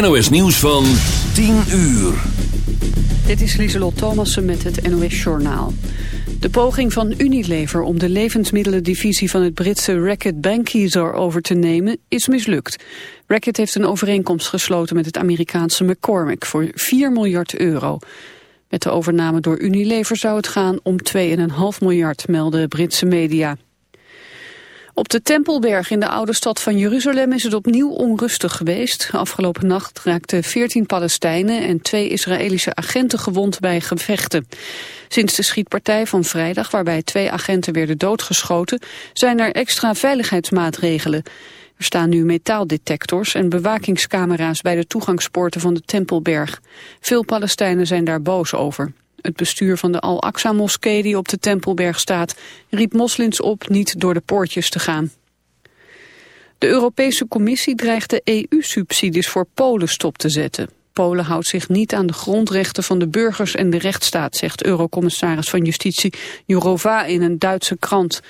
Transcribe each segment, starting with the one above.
NOS nieuws van 10 uur. Dit is Lieselot Thomassen met het NOS Journaal. De poging van Unilever om de levensmiddelendivisie van het Britse Reckitt Benckiser over te nemen is mislukt. Reckitt heeft een overeenkomst gesloten met het Amerikaanse McCormick voor 4 miljard euro. Met de overname door Unilever zou het gaan om 2,5 miljard, melden Britse media. Op de Tempelberg in de oude stad van Jeruzalem is het opnieuw onrustig geweest. Afgelopen nacht raakten 14 Palestijnen en twee Israëlische agenten gewond bij gevechten. Sinds de schietpartij van vrijdag, waarbij twee agenten werden doodgeschoten, zijn er extra veiligheidsmaatregelen. Er staan nu metaaldetectors en bewakingscamera's bij de toegangspoorten van de Tempelberg. Veel Palestijnen zijn daar boos over. Het bestuur van de Al-Aqsa-moskee die op de Tempelberg staat... riep moslims op niet door de poortjes te gaan. De Europese Commissie dreigt de EU-subsidies voor Polen stop te zetten. Polen houdt zich niet aan de grondrechten van de burgers en de rechtsstaat... zegt Eurocommissaris van Justitie Jourova in een Duitse krant.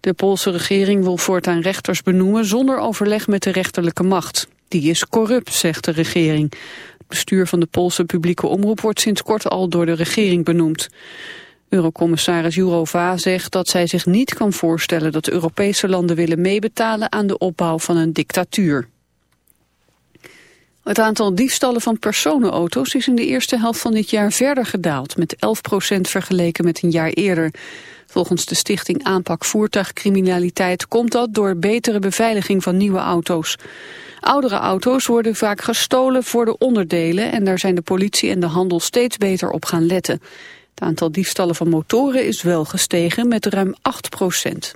De Poolse regering wil voortaan rechters benoemen... zonder overleg met de rechterlijke macht. Die is corrupt, zegt de regering. Bestuur van de Poolse publieke omroep wordt sinds kort al door de regering benoemd. Eurocommissaris Jourova zegt dat zij zich niet kan voorstellen dat Europese landen willen meebetalen aan de opbouw van een dictatuur. Het aantal diefstallen van personenauto's is in de eerste helft van dit jaar verder gedaald, met 11% vergeleken met een jaar eerder. Volgens de stichting Aanpak Voertuigcriminaliteit komt dat door betere beveiliging van nieuwe auto's. Oudere auto's worden vaak gestolen voor de onderdelen en daar zijn de politie en de handel steeds beter op gaan letten. Het aantal diefstallen van motoren is wel gestegen met ruim 8 procent.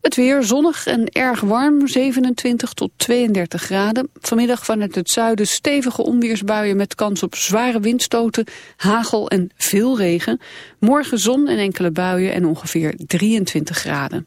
Het weer zonnig en erg warm, 27 tot 32 graden. Vanmiddag vanuit het zuiden stevige onweersbuien met kans op zware windstoten, hagel en veel regen. Morgen zon en enkele buien en ongeveer 23 graden.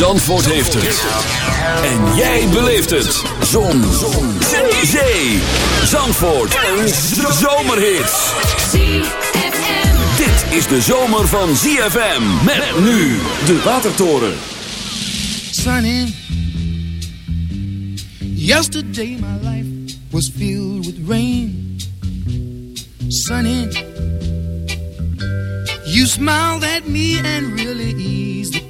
Zandvoort heeft het. En jij beleeft het. Zon. Zon. Zee. Zee. Zandvoort. Een zomerhit. Dit is de zomer van ZFM. Met nu de Watertoren. Sunny. Yesterday my life was filled with rain. Sunny. You smiled at me and really eased.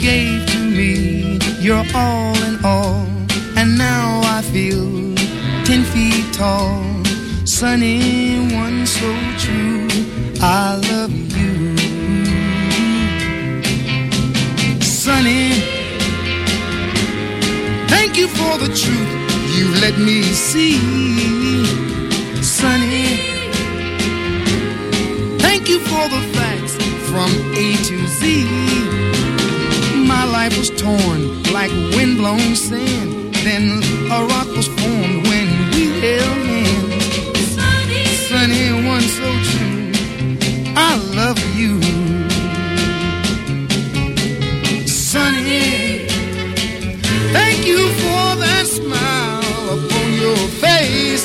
Gave to me your all in all, and now I feel ten feet tall. Sunny one so true, I love you. Sunny, thank you for the truth you let me see. Sunny, thank you for the facts from A to Z. Life was torn like windblown sand. Then a rock was formed when we held hands. Sunny, sunny one so true. I love you. Sunny, thank you for that smile upon your face.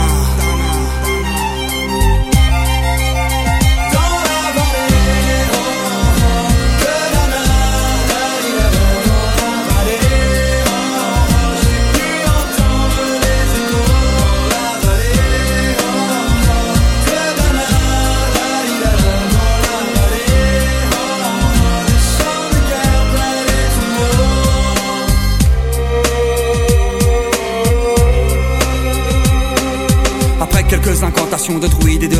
Quelques incantations de druides et de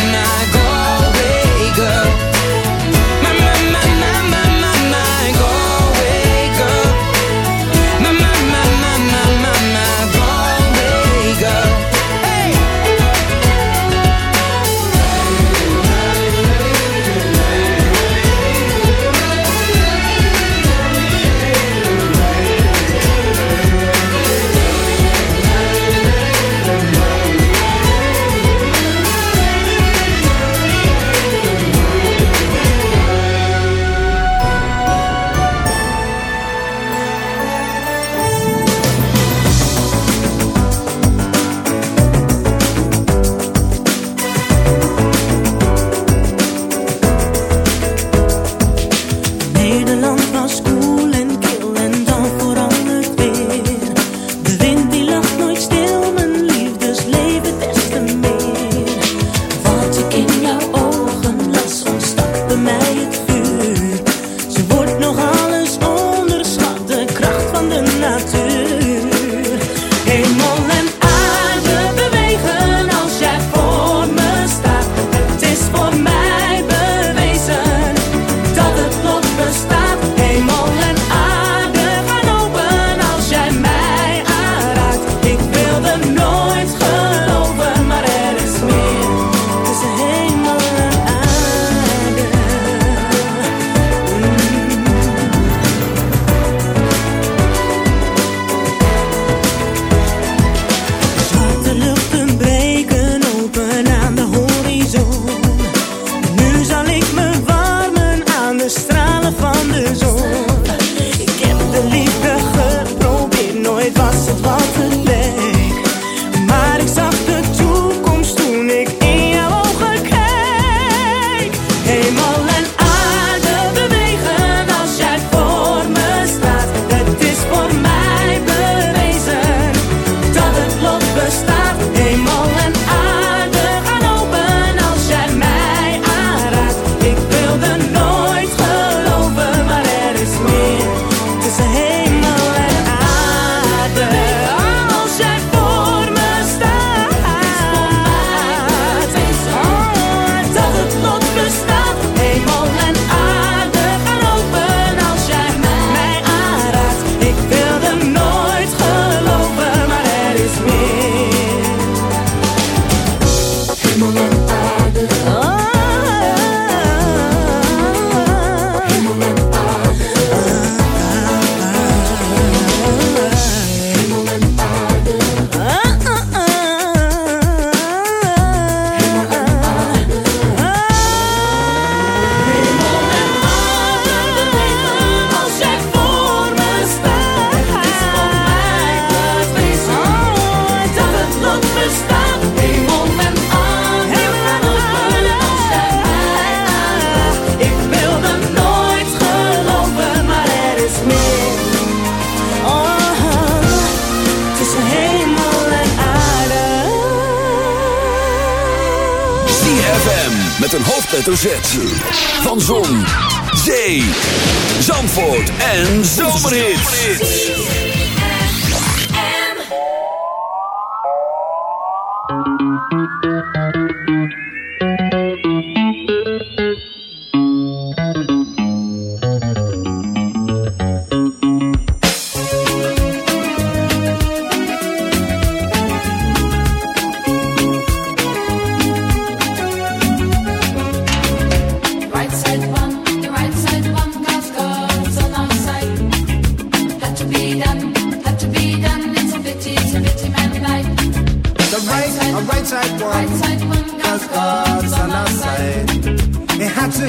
Van Zon, Zee, Zandvoort en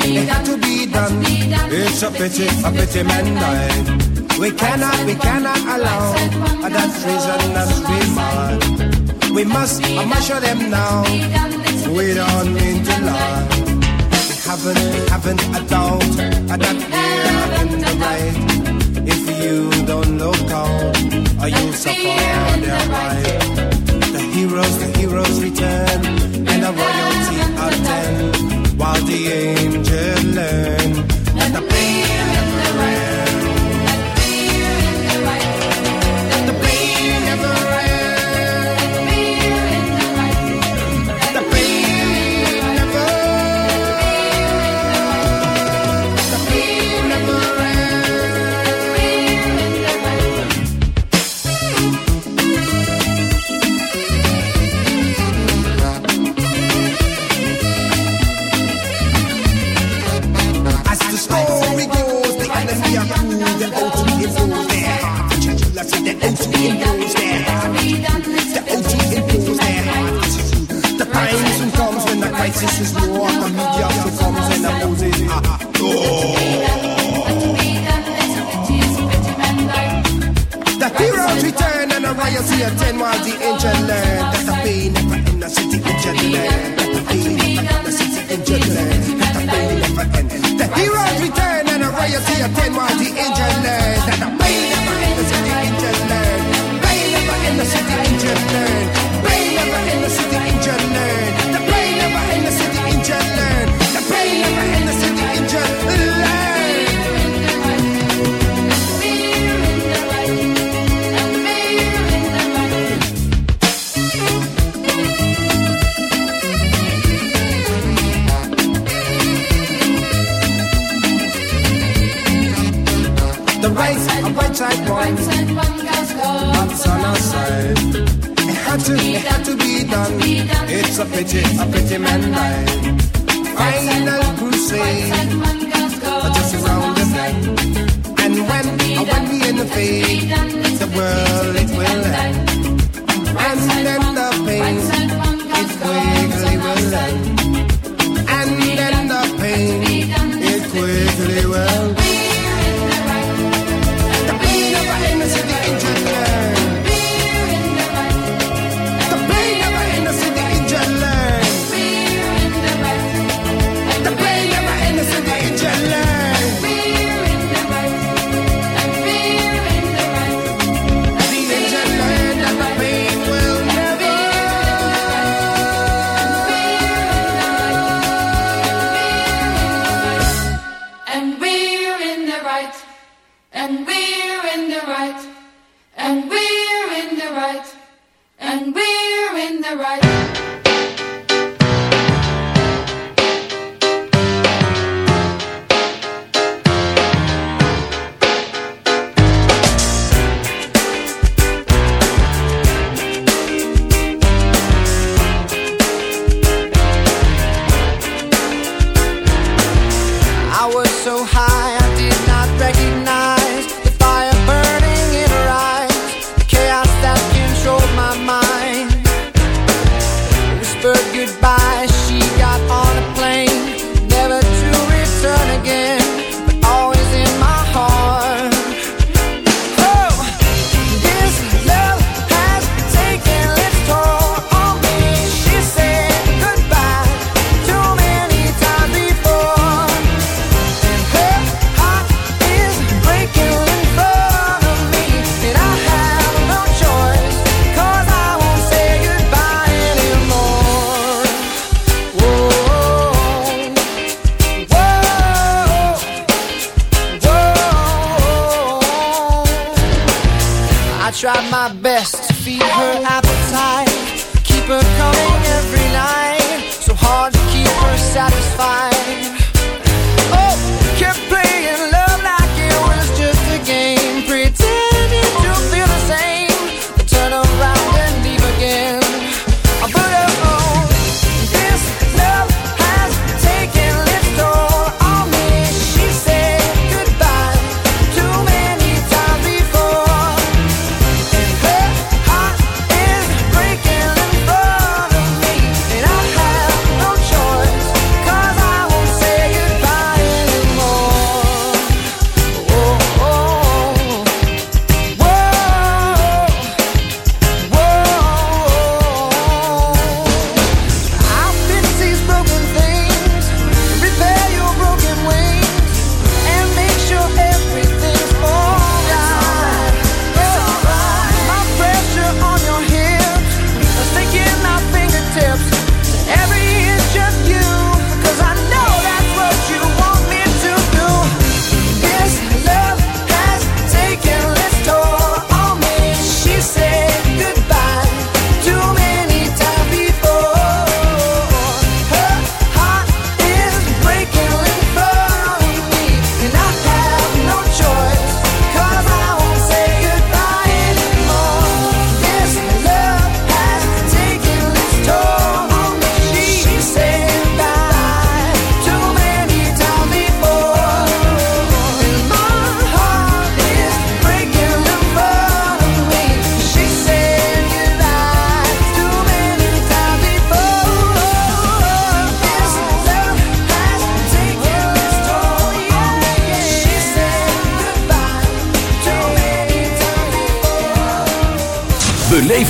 It had to, it had to be done. It's a pity, a pity man died. We cannot, we cannot allow that treasonous remark. We must, I must show them now. We don't mean to lie. We haven't, haven't a doubt that we're in the right. If you don't look out, or you'll suffer their right. The heroes, the heroes return, and the royalty attend, while the angels learn. Crisis is. Media comes when the Moses are. The heroes return and the riots attend while the angel learn never end. The city never end. The city never. The heroes return and the attend while the angel learn a right side one, that's on our side. It had to, it had to be done. It's a pity, a pity man died. Final crusade, just around the bend. And when, uh, when we in the fade, the world it will end. And then the pain, it quickly will end. And then the pain, it quickly will The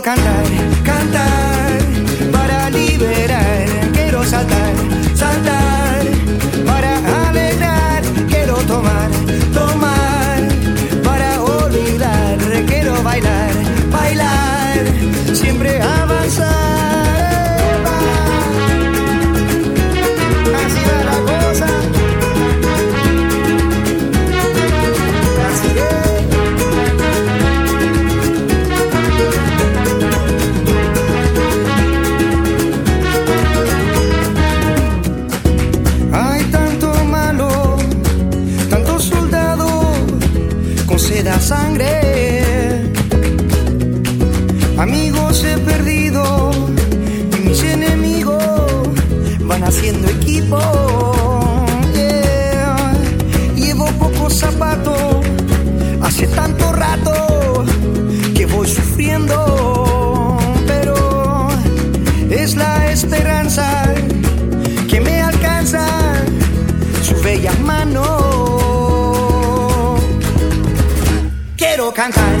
Cantar cantar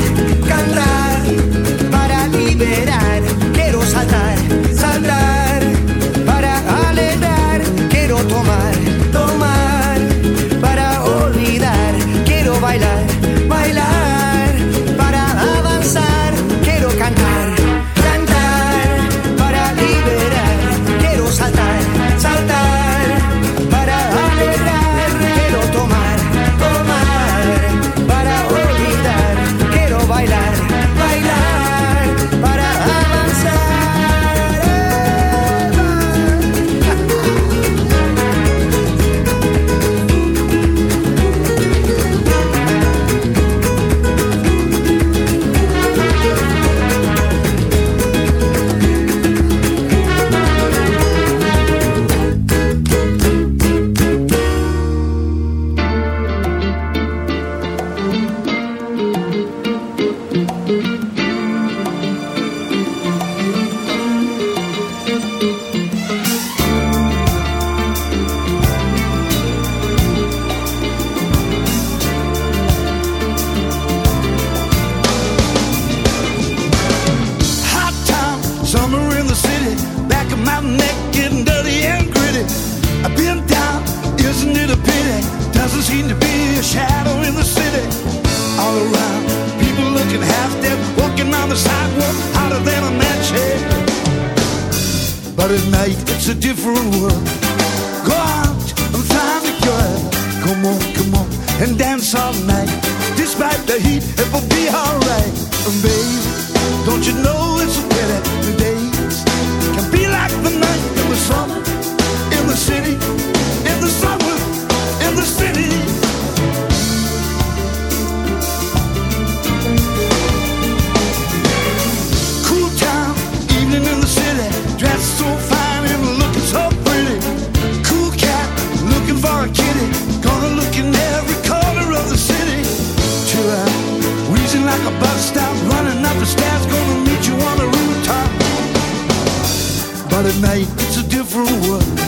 it's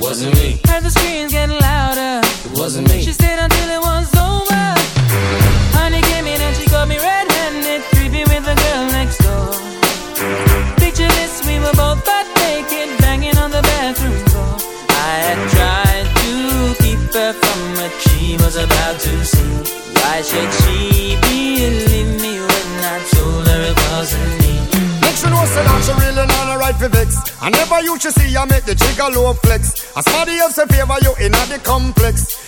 Wasn't me. Heard the screams getting louder. It wasn't me. She stayed until it was over. Honey came in and she got me red-handed, creepy with the girl next door. Picture this, we were both butt naked, banging on the bathroom floor. I had tried to keep her from what she was about to see. Why should she believe me when I told her it wasn't say that she really not a right for vex. I never used to see I make the jigger low flex. As somebody else in favor you in the complex.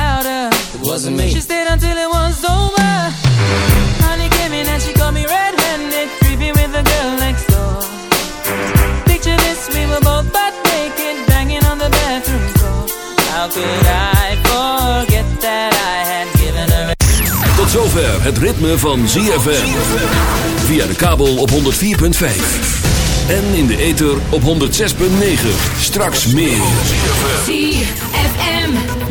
louder. It wasn't me. She stayed until it was over. Honey came in and she got me red-handed, creepy with the girl next door. Picture this, we were both butt naked, banging on the bathroom floor. How could I forget that I had given her? Tot zover het ritme van ZFM. Via de kabel op 104.5. En in de ether op 106.9. Straks meer. ZFM.